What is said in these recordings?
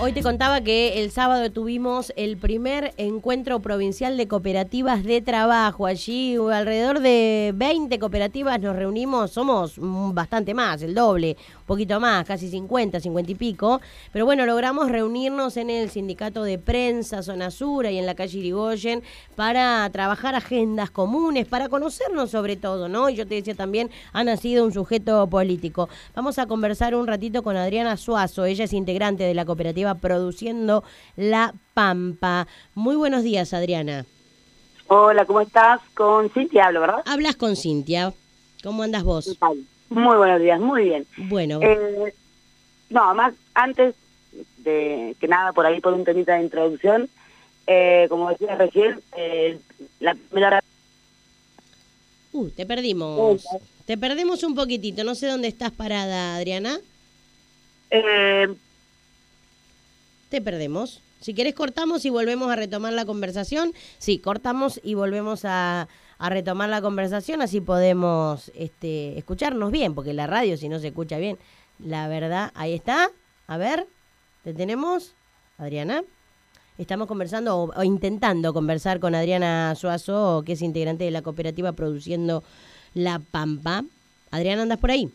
Hoy te contaba que el sábado tuvimos el primer encuentro provincial de cooperativas de trabajo. Allí alrededor de 20 cooperativas nos reunimos, somos bastante más, el doble, un poquito más, casi 50, 50 y pico. Pero bueno, logramos reunirnos en el sindicato de prensa, Zona Sur y en la calle Irigoyen para trabajar agendas comunes, para conocernos sobre todo, ¿no? Y yo te decía también, ha nacido un sujeto político. Vamos a conversar un ratito con Adriana Suazo, ella es integrante de la cooperativa produciendo La Pampa. Muy buenos días, Adriana. Hola, ¿cómo estás? Con Cintia hablo, ¿verdad? Hablas con Cintia. ¿Cómo andas vos? Muy buenos días, muy bien. Bueno. Eh, no, más antes de que nada, por ahí por un temita de introducción, eh, como decía recién, eh, la primera... Uh, te perdimos. Te perdemos un poquitito. No sé dónde estás parada, Adriana. Eh, te perdemos. Si querés cortamos y volvemos a retomar la conversación. Sí, cortamos y volvemos a, retomar la conversación, así podemos este, escucharnos bien, porque la radio si no se escucha bien, la verdad, ahí está. A ver, ¿te tenemos? Adriana. Estamos conversando o, intentando conversar con Adriana Suazo, que es integrante de la cooperativa produciendo La Pampa. Adriana, ¿andas por ahí?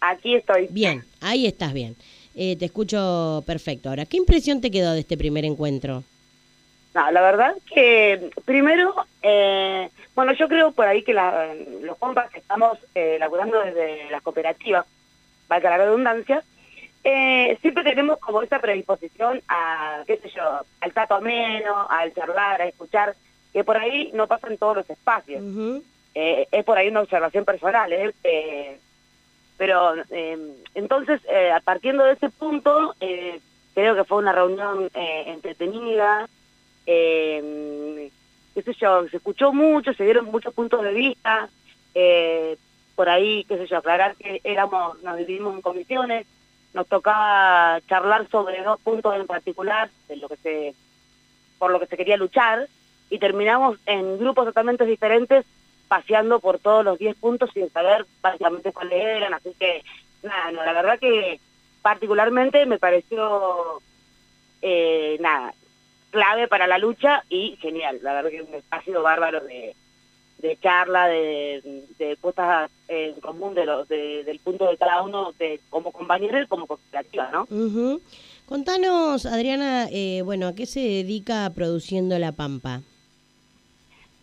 Aquí estoy. Bien, ahí estás bien. Eh, te escucho perfecto. Ahora, ¿qué impresión te quedó de este primer encuentro? No, la verdad que primero, eh, bueno, yo creo por ahí que los compas que estamos eh, laburando desde las cooperativas, valga la redundancia, eh, siempre tenemos como esa predisposición a, qué sé yo, al trato ameno, al charlar, a escuchar, que por ahí no pasa en todos los espacios. es por ahí una observación personal, ¿eh? Pero eh, entonces, eh, partiendo de ese punto, eh, creo que fue una reunión entretenida, qué sé yo, se escuchó mucho, se dieron muchos puntos de vista, por ahí, qué sé yo, aclarar que éramos, nos dividimos en comisiones, nos tocaba charlar sobre dos puntos en particular, de lo que se, por lo que se quería luchar, y terminamos en grupos totalmente diferentes paseando por todos los 10 puntos sin saber básicamente cuáles eran, así que nada, no, la verdad que particularmente me pareció eh, nada, clave para la lucha y genial, la verdad que un espacio bárbaro de, de charla, de, de puestas en común de los, del punto de cada uno de, como compañero y como cooperativa, ¿no? Contanos, Adriana, eh, bueno, ¿a qué se dedica produciendo La Pampa?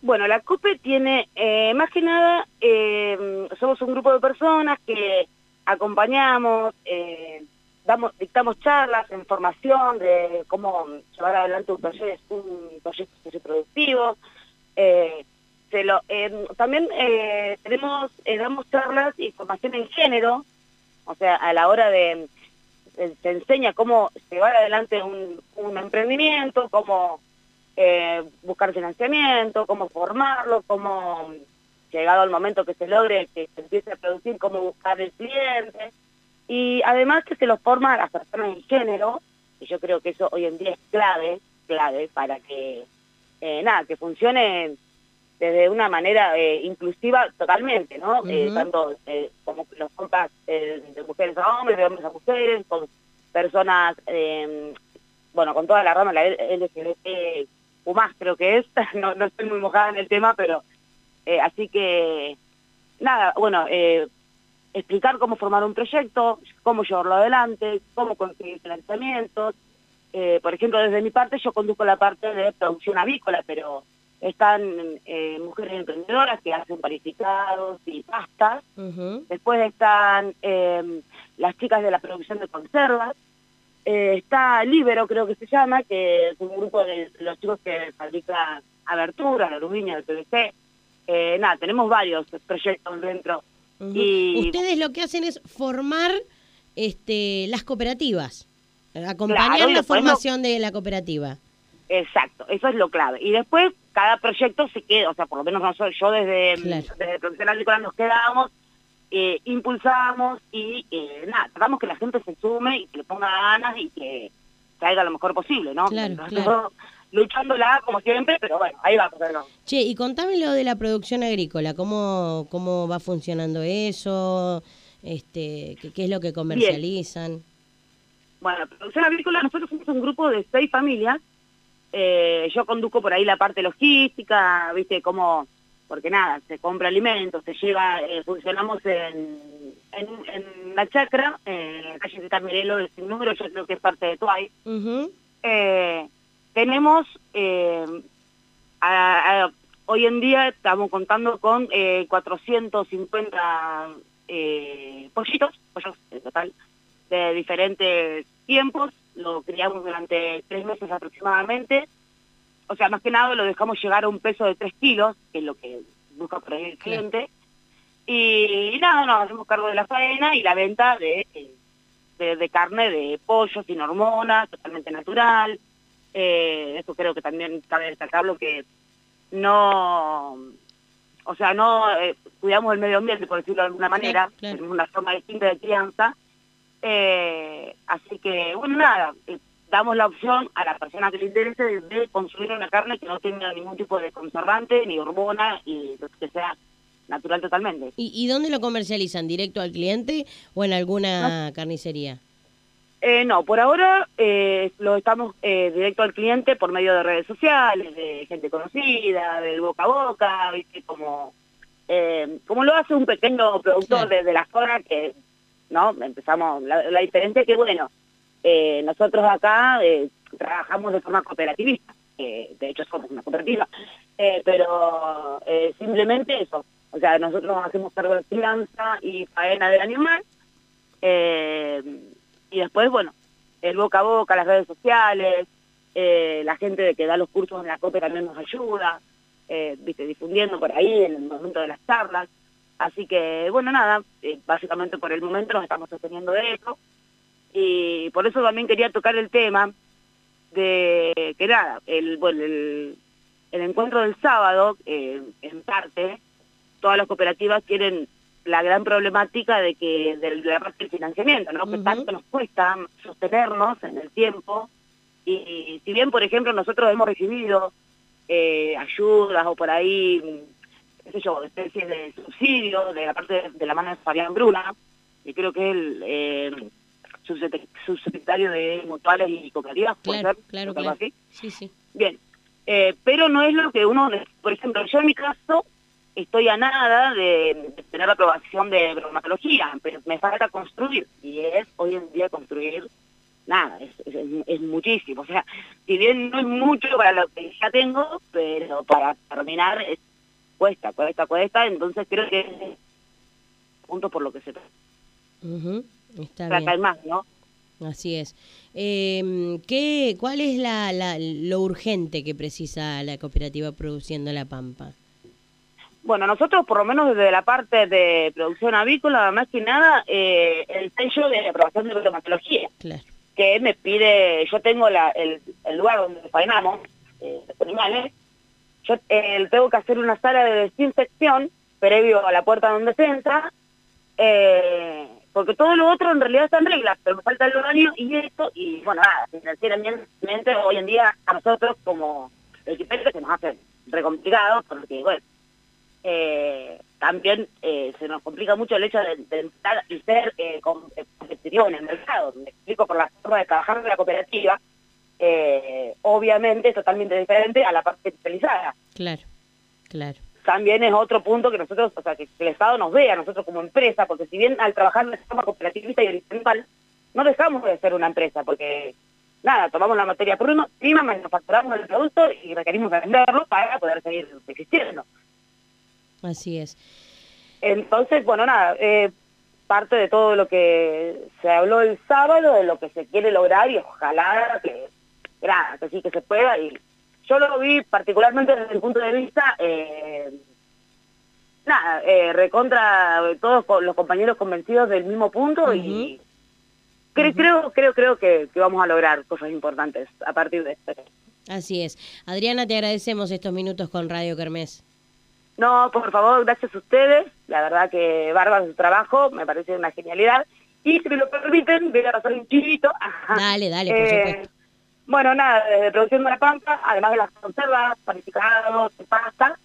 Bueno, la COPE tiene, eh, más que nada, eh, somos un grupo de personas que acompañamos, eh, damos, dictamos charlas, información de cómo llevar adelante un proyecto, un productivo. También tenemos, damos charlas y formación en género, o sea, a la hora de, se enseña cómo llevar adelante un emprendimiento, cómo eh, buscar financiamiento, cómo formarlo, cómo, llegado el momento que se logre, que se empiece a producir, cómo buscar el cliente. Y además que se lo forma a las personas en género, y yo creo que eso hoy en día es clave, clave para que, eh, nada, que funcione desde una manera eh, inclusiva totalmente, ¿no? tanto como los compas de mujeres a hombres, de hombres a mujeres, con personas, bueno, con toda la rama, la LGBT más creo que es, no, no estoy muy mojada en el tema, pero eh, así que nada, bueno, eh, explicar cómo formar un proyecto, cómo llevarlo adelante, cómo conseguir financiamientos. Eh, por ejemplo, desde mi parte yo conduzco la parte de producción avícola, pero están mujeres emprendedoras que hacen panificados y pastas. Después están las chicas de la producción de conservas, eh, está Libero, creo que se llama, que es un grupo de los chicos que fabrican aberturas, aluminio, el PVC. Eh, nada, tenemos varios proyectos dentro. y... Ustedes lo que hacen es formar este, las cooperativas, acompañar la formación de la cooperativa. Exacto, eso es lo clave. Y después cada proyecto se queda, o sea, por lo menos nosotros, yo desde, desde Producción Agrícola nos quedamos eh, impulsamos y eh, nada, tratamos que la gente se sume y que le ponga ganas y que traiga lo mejor posible, ¿no? Claro, claro. Luchándola como siempre, pero bueno, ahí va. Pero Che, y contame lo de la producción agrícola, ¿cómo, cómo va funcionando eso? Este, ¿qué, es lo que comercializan? Bueno, producción avícola, nosotros somos un grupo de seis familias. Eh, yo conduzco por ahí la parte logística, viste, cómo, porque nada, se compra alimentos, se lleva, eh, funcionamos en, en, la chacra, en la calle de Mirelo, el número, yo creo que es parte de Tuay. eh, tenemos, eh, hoy en día estamos contando con 450 pollitos, pollos en total, de diferentes tiempos, lo criamos durante tres meses aproximadamente, o sea, más que nada lo dejamos llegar a un peso de tres kilos, que es lo que busca por ahí el cliente, y, nada, nos hacemos cargo de la faena y la venta de, de, carne de pollo sin hormonas, totalmente natural, eh, eso creo que también cabe destacarlo que no o sea, no eh, cuidamos el medio ambiente, por decirlo de alguna manera, es una forma distinta de crianza, eh, así que, bueno, nada, eh, damos la opción a la persona que le interese de, consumir una carne que no tenga ningún tipo de conservante ni hormona y que sea natural totalmente. ¿Y, dónde lo comercializan? ¿Directo al cliente o en alguna carnicería? Eh, no, por ahora eh, lo estamos eh, directo al cliente por medio de redes sociales, de gente conocida, del boca a boca, ¿viste? Como, como lo hace un pequeño productor de, la zona que ¿no? Empezamos, la, diferencia es que, bueno, eh, nosotros acá eh, trabajamos de forma cooperativista, de hecho somos una cooperativa, eh, pero simplemente eso, o sea, nosotros hacemos cargo de crianza y faena del animal, y después, bueno, el boca a boca, las redes sociales, la gente que da los cursos en la COPE también nos ayuda, viste, difundiendo por ahí en el momento de las charlas, Así que, bueno, nada, básicamente por el momento nos estamos sosteniendo de eso. Y por eso también quería tocar el tema de que nada, el, bueno, el, encuentro del sábado, eh, en parte, todas las cooperativas tienen la gran problemática de que de la parte del financiamiento, ¿no? Que tanto nos cuesta sostenernos en el tiempo. Y si bien, por ejemplo, nosotros hemos recibido eh, ayudas o por ahí qué sé yo, especie de subsidio de la parte de, la mano de Fabián Bruna, que creo que eh, subsecretario de Mutuales y Cooperativas, ¿puede claro, ser? Claro, claro. Así? Sí, sí. Bien, eh, pero no es lo que uno, por ejemplo, yo en mi caso estoy a nada de, tener la aprobación de bromatología, pero me falta construir, y es hoy en día construir nada, es, es, muchísimo. O sea, si bien no es mucho para lo que ya tengo, pero para terminar es cuesta, cuesta, cuesta, entonces creo que es punto por lo que se Está más, ¿no? Así es. Eh, ¿qué, ¿Cuál es la, la, lo urgente que precisa la cooperativa Produciendo la Pampa? Bueno, nosotros por lo menos desde la parte de producción avícola, más que nada, eh, el sello de aprobación de bromatología. Claro. Que me pide, yo tengo la, el, el lugar donde faenamos eh, animales, yo eh, tengo que hacer una sala de desinfección previo a la puerta donde se entra, eh, porque todo lo otro en realidad está en regla, pero me falta el baño y esto, y bueno, nada, financieramente hoy en día a nosotros como equipaje se nos hace recomplicado, porque bueno, eh, también se nos complica mucho el hecho de, de y ser competitivo en el mercado. Me explico por la forma de trabajar de la cooperativa, eh, obviamente es totalmente diferente a la parte especializada. Claro, claro. También es otro punto que nosotros, o sea, que el Estado nos vea a nosotros como empresa, porque si bien al trabajar de forma cooperativista y horizontal, no dejamos de ser una empresa, porque nada, tomamos la materia prima, prima manufacturamos el producto y requerimos venderlo para poder seguir existiendo. Así es. Entonces, bueno, nada, eh, parte de todo lo que se habló el sábado, de lo que se quiere lograr y ojalá que que sí que se pueda. Y yo lo vi particularmente desde el punto de vista, eh, nada, eh, recontra todos los compañeros convencidos del mismo punto y creo, creo, creo, creo que, vamos a lograr cosas importantes a partir de esto. Así es. Adriana, te agradecemos estos minutos con Radio Kermés. No, por favor, gracias a ustedes. La verdad que bárbaro su trabajo, me parece una genialidad. Y si me lo permiten, voy a pasar un chivito. Dale, dale, por eh, supuesto. Bueno, nada, desde producción de la pampa, además de las conservas, panificados, pasta,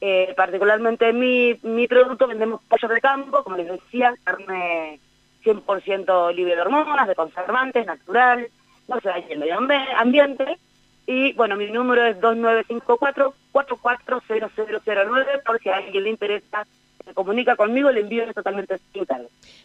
eh, particularmente mi, mi producto vendemos pollo de campo, como les decía, carne 100% libre de hormonas, de conservantes, natural, no se daña el medio ambiente. Y bueno, mi número es 2954-440009 por si a alguien le interesa se comunica conmigo, le envío totalmente sin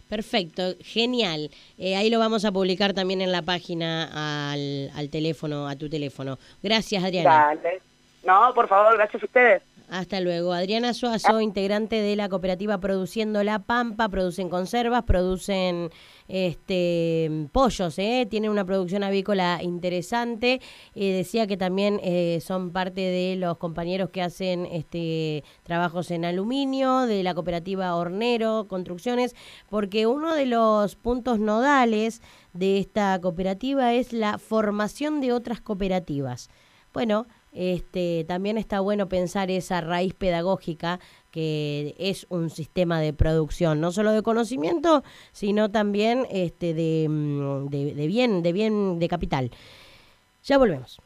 Perfecto, genial. Eh, ahí lo vamos a publicar también en la página al, al teléfono, a tu teléfono. Gracias, Adriana. Dale. No, por favor, gracias a ustedes. Hasta luego. Adriana Suazo, integrante de la cooperativa Produciendo La Pampa, producen conservas, producen este pollos, ¿eh? tienen una producción avícola interesante. Eh, decía que también eh, son parte de los compañeros que hacen este trabajos en aluminio, de la cooperativa Hornero Construcciones, porque uno de los puntos nodales de esta cooperativa es la formación de otras cooperativas. Bueno, este, también está bueno pensar esa raíz pedagógica que es un sistema de producción, no solo de conocimiento, sino también este, de, mm, de bien, de bien, de capital. Ya volvemos.